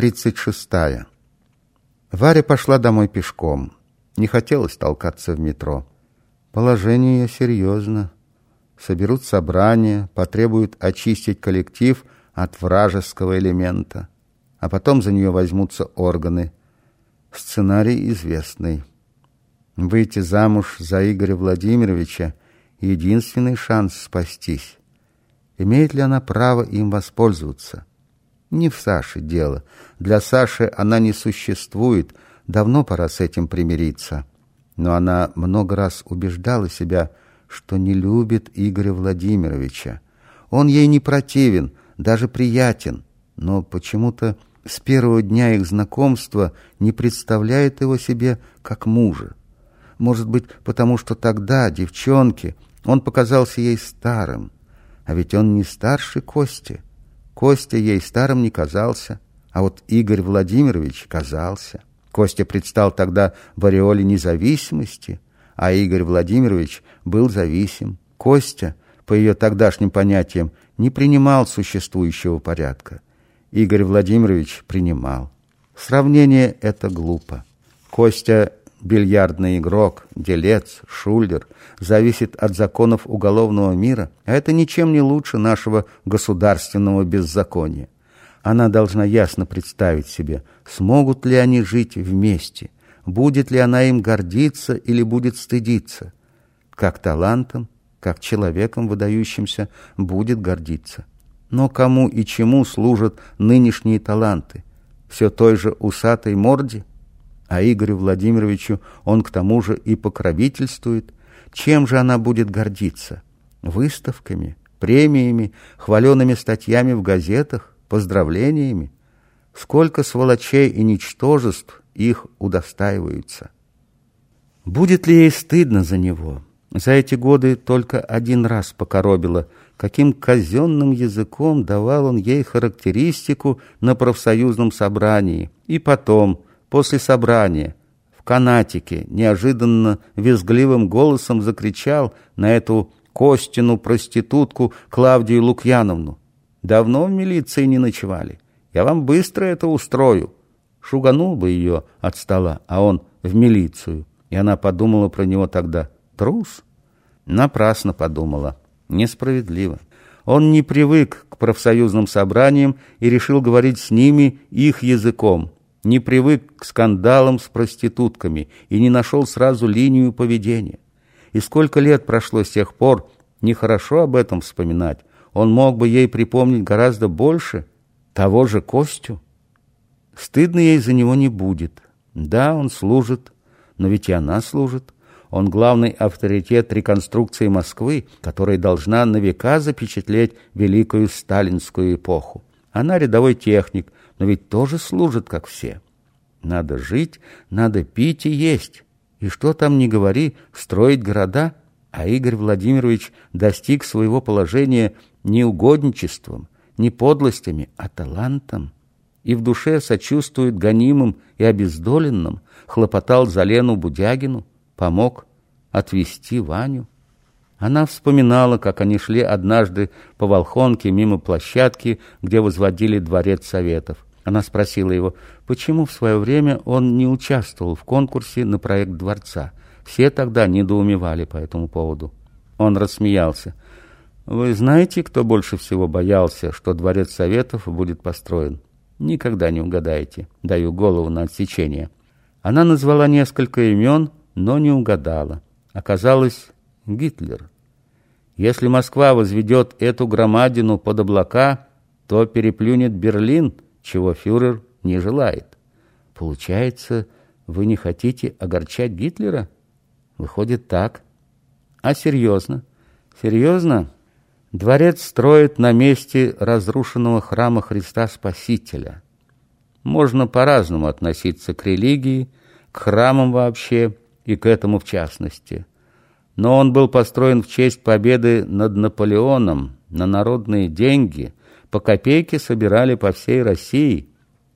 Глава 36. Варя пошла домой пешком. Не хотелось толкаться в метро. Положение ее серьезно. Соберут собрание, потребуют очистить коллектив от вражеского элемента. А потом за нее возьмутся органы. Сценарий известный. Выйти замуж за Игоря Владимировича — единственный шанс спастись. Имеет ли она право им воспользоваться? Не в Саше дело. Для Саши она не существует. Давно пора с этим примириться. Но она много раз убеждала себя, что не любит Игоря Владимировича. Он ей не противен, даже приятен, но почему-то с первого дня их знакомства не представляет его себе как мужа. Может быть, потому что тогда, девчонке, он показался ей старым. А ведь он не старше Кости. Костя ей старым не казался, а вот Игорь Владимирович казался. Костя предстал тогда в ореоле независимости, а Игорь Владимирович был зависим. Костя, по ее тогдашним понятиям, не принимал существующего порядка. Игорь Владимирович принимал. Сравнение это глупо. Костя бильярдный игрок, делец, шулер, зависит от законов уголовного мира, а это ничем не лучше нашего государственного беззакония. Она должна ясно представить себе, смогут ли они жить вместе, будет ли она им гордиться или будет стыдиться. Как талантом, как человеком выдающимся будет гордиться. Но кому и чему служат нынешние таланты? Все той же усатой морде? А Игорю Владимировичу он к тому же и покровительствует. Чем же она будет гордиться? Выставками, премиями, хваленными статьями в газетах, поздравлениями? Сколько сволочей и ничтожеств их удостаиваются? Будет ли ей стыдно за него? За эти годы только один раз покоробило, каким казенным языком давал он ей характеристику на профсоюзном собрании. И потом после собрания в канатике неожиданно визгливым голосом закричал на эту Костину проститутку Клавдию Лукьяновну. «Давно в милиции не ночевали. Я вам быстро это устрою». Шуганул бы ее от стола, а он в милицию. И она подумала про него тогда. Трус? Напрасно подумала. Несправедливо. Он не привык к профсоюзным собраниям и решил говорить с ними их языком не привык к скандалам с проститутками и не нашел сразу линию поведения. И сколько лет прошло с тех пор, нехорошо об этом вспоминать. Он мог бы ей припомнить гораздо больше того же Костю. Стыдно ей за него не будет. Да, он служит, но ведь и она служит. Он главный авторитет реконструкции Москвы, которая должна на века запечатлеть великую сталинскую эпоху. Она рядовой техник, но ведь тоже служит, как все. Надо жить, надо пить и есть. И что там не говори, строить города, а Игорь Владимирович достиг своего положения не угодничеством, не подлостями, а талантом. И в душе сочувствует гонимым и обездоленным, хлопотал за Лену Будягину, помог отвести Ваню. Она вспоминала, как они шли однажды по Волхонке мимо площадки, где возводили дворец советов. Она спросила его, почему в свое время он не участвовал в конкурсе на проект дворца. Все тогда недоумевали по этому поводу. Он рассмеялся. «Вы знаете, кто больше всего боялся, что дворец Советов будет построен? Никогда не угадаете. Даю голову на отсечение». Она назвала несколько имен, но не угадала. Оказалось, Гитлер. Если Москва возведет эту громадину под облака, то переплюнет Берлин – чего фюрер не желает. Получается, вы не хотите огорчать Гитлера? Выходит так. А серьезно? Серьезно? Дворец строят на месте разрушенного храма Христа Спасителя. Можно по-разному относиться к религии, к храмам вообще и к этому в частности. Но он был построен в честь победы над Наполеоном на народные деньги – по копейке собирали по всей России.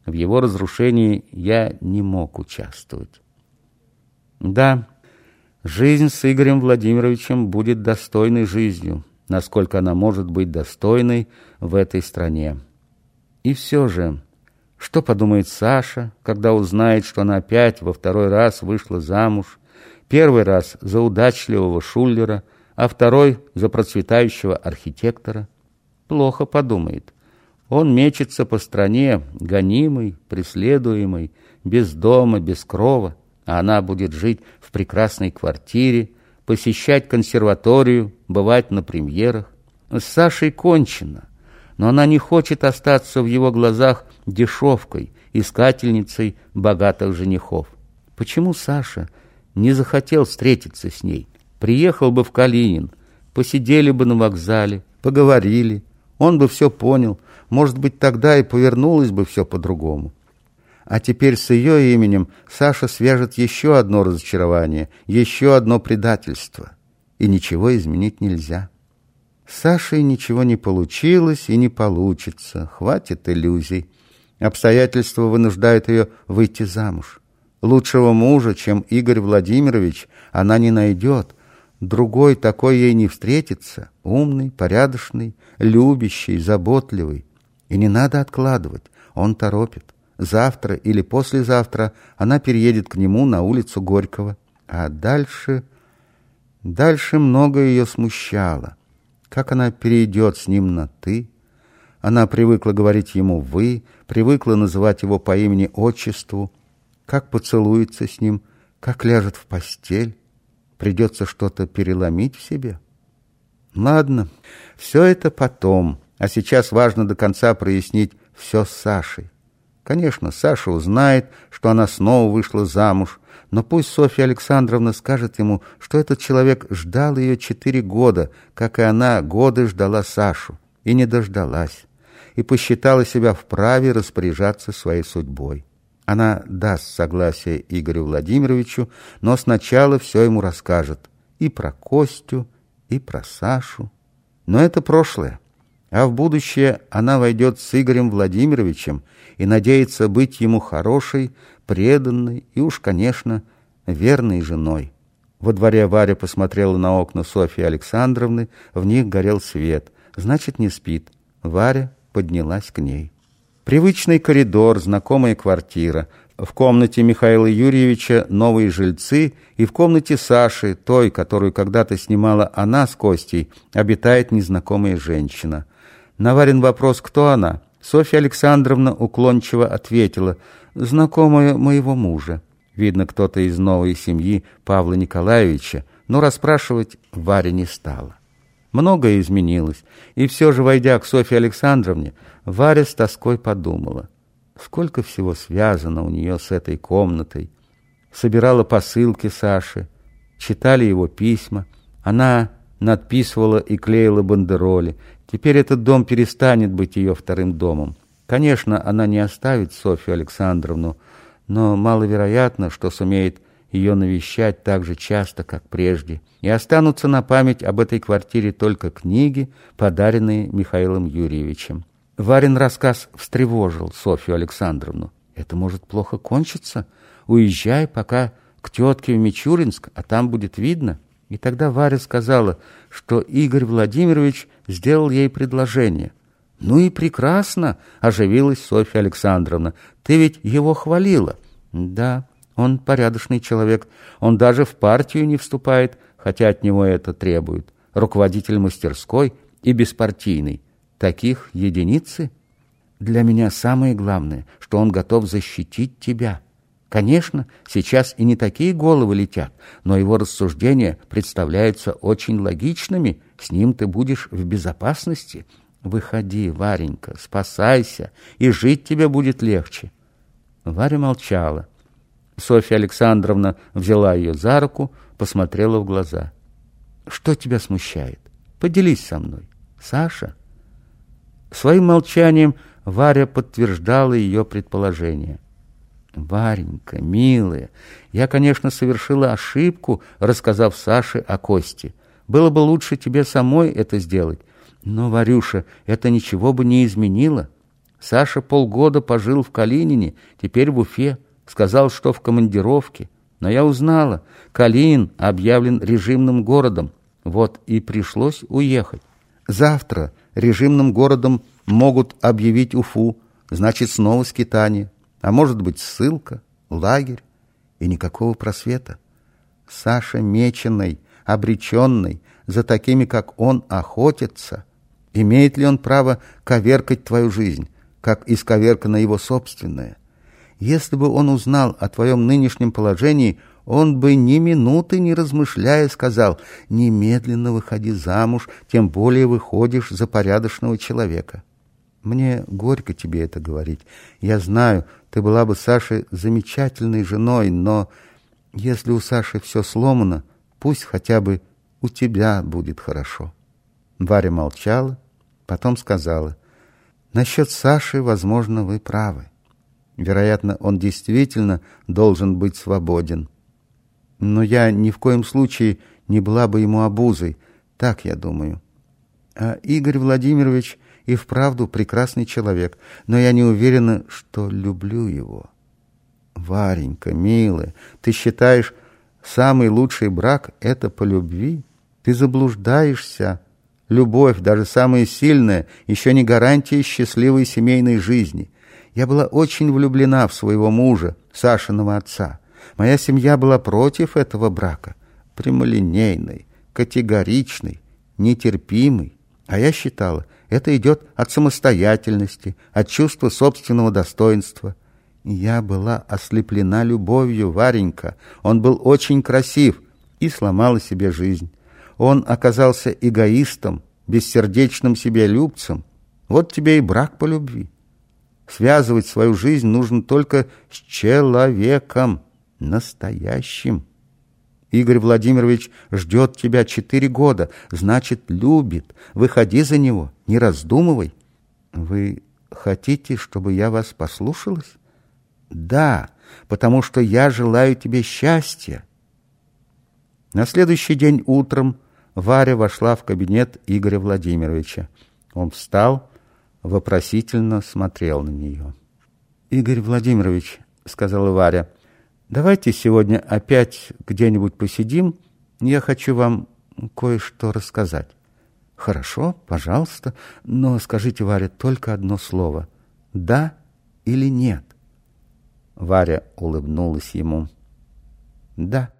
В его разрушении я не мог участвовать. Да, жизнь с Игорем Владимировичем будет достойной жизнью, насколько она может быть достойной в этой стране. И все же, Что подумает Саша, когда узнает, что она опять во второй раз вышла замуж? Первый раз за удачливого шуллера, а второй за процветающего архитектора. Плохо подумает. Он мечется по стране, гонимый, преследуемый, без дома, без крова, а она будет жить в прекрасной квартире, посещать консерваторию, бывать на премьерах. С Сашей кончено, но она не хочет остаться в его глазах дешевкой, искательницей богатых женихов. Почему Саша не захотел встретиться с ней? Приехал бы в Калинин, посидели бы на вокзале, поговорили, он бы все понял, может быть, тогда и повернулось бы все по-другому. А теперь с ее именем Саша свяжет еще одно разочарование, еще одно предательство. И ничего изменить нельзя. С Сашей ничего не получилось и не получится. Хватит иллюзий. Обстоятельства вынуждают ее выйти замуж. Лучшего мужа, чем Игорь Владимирович, она не найдет. Другой такой ей не встретится. Умный, порядочный, любящий, заботливый. И не надо откладывать. Он торопит. Завтра или послезавтра она переедет к нему на улицу Горького. А дальше... Дальше многое ее смущало. Как она перейдет с ним на «ты»? Она привыкла говорить ему «вы», привыкла называть его по имени-отчеству. Как поцелуется с ним, как ляжет в постель. Придется что-то переломить в себе. Ладно, все это потом, а сейчас важно до конца прояснить все с Сашей. Конечно, Саша узнает, что она снова вышла замуж, но пусть Софья Александровна скажет ему, что этот человек ждал ее четыре года, как и она годы ждала Сашу, и не дождалась, и посчитала себя вправе распоряжаться своей судьбой. Она даст согласие Игорю Владимировичу, но сначала все ему расскажет и про Костю, и про Сашу. Но это прошлое а в будущее она войдет с Игорем Владимировичем и надеется быть ему хорошей, преданной и уж, конечно, верной женой. Во дворе Варя посмотрела на окна Софьи Александровны, в них горел свет. Значит, не спит. Варя поднялась к ней. Привычный коридор, знакомая квартира. В комнате Михаила Юрьевича новые жильцы, и в комнате Саши, той, которую когда-то снимала она с Костей, обитает незнакомая женщина. На Варин вопрос «Кто она?» Софья Александровна уклончиво ответила «Знакомая моего мужа». Видно, кто-то из новой семьи Павла Николаевича, но расспрашивать Варя не стала. Многое изменилось, и все же, войдя к Софье Александровне, Варя с тоской подумала, сколько всего связано у нее с этой комнатой. Собирала посылки Саши, читали его письма, она надписывала и клеила бандероли, Теперь этот дом перестанет быть ее вторым домом. Конечно, она не оставит Софью Александровну, но маловероятно, что сумеет ее навещать так же часто, как прежде. И останутся на память об этой квартире только книги, подаренные Михаилом Юрьевичем. Варин рассказ встревожил Софью Александровну. «Это может плохо кончиться. Уезжай пока к тетке в Мичуринск, а там будет видно». И тогда Варя сказала, что Игорь Владимирович сделал ей предложение. «Ну и прекрасно!» — оживилась Софья Александровна. «Ты ведь его хвалила». «Да, он порядочный человек. Он даже в партию не вступает, хотя от него это требует. Руководитель мастерской и беспартийный. Таких единицы. Для меня самое главное, что он готов защитить тебя». Конечно, сейчас и не такие головы летят, но его рассуждения представляются очень логичными. С ним ты будешь в безопасности. Выходи, Варенька, спасайся, и жить тебе будет легче. Варя молчала. Софья Александровна взяла ее за руку, посмотрела в глаза. «Что тебя смущает? Поделись со мной. Саша?» Своим молчанием Варя подтверждала ее предположение. Варенька, милая, я, конечно, совершила ошибку, рассказав Саше о Косте. Было бы лучше тебе самой это сделать. Но, Варюша, это ничего бы не изменило. Саша полгода пожил в Калинине, теперь в Уфе. Сказал, что в командировке. Но я узнала, Калинин объявлен режимным городом. Вот и пришлось уехать. Завтра режимным городом могут объявить Уфу, значит снова скитание, а может быть ссылка, лагерь и никакого просвета. Саша меченый, обреченный, за такими, как он, охотится. Имеет ли он право коверкать твою жизнь, как исковеркана его собственная? Если бы он узнал о твоем нынешнем положении, он бы ни минуты не размышляя сказал «Немедленно выходи замуж, тем более выходишь за порядочного человека». Мне горько тебе это говорить. Я знаю, ты была бы Саше замечательной женой, но если у Саши все сломано, пусть хотя бы у тебя будет хорошо. Варя молчала, потом сказала, «Насчет Саши, возможно, вы правы. Вероятно, он действительно должен быть свободен. Но я ни в коем случае не была бы ему обузой, так я думаю. А Игорь Владимирович и вправду прекрасный человек, но я не уверена, что люблю его. Варенька, милая, ты считаешь, самый лучший брак — это по любви? Ты заблуждаешься. Любовь, даже самая сильная, еще не гарантия счастливой семейной жизни. Я была очень влюблена в своего мужа, Сашиного отца. Моя семья была против этого брака. Прямолинейный, категоричный, нетерпимый. А я считала, это идет от самостоятельности, от чувства собственного достоинства. Я была ослеплена любовью, Варенька. Он был очень красив и сломала себе жизнь. Он оказался эгоистом, бессердечным себялюбцем. Вот тебе и брак по любви. Связывать свою жизнь нужно только с человеком, настоящим. Игорь Владимирович ждет тебя четыре года, значит, любит. Выходи за него, не раздумывай. Вы хотите, чтобы я вас послушалась? Да, потому что я желаю тебе счастья. На следующий день утром Варя вошла в кабинет Игоря Владимировича. Он встал, вопросительно смотрел на нее. «Игорь Владимирович», — сказала Варя, — Давайте сегодня опять где-нибудь посидим. Я хочу вам кое-что рассказать. Хорошо, пожалуйста, но скажите, Варя, только одно слово. Да или нет? Варя улыбнулась ему. Да.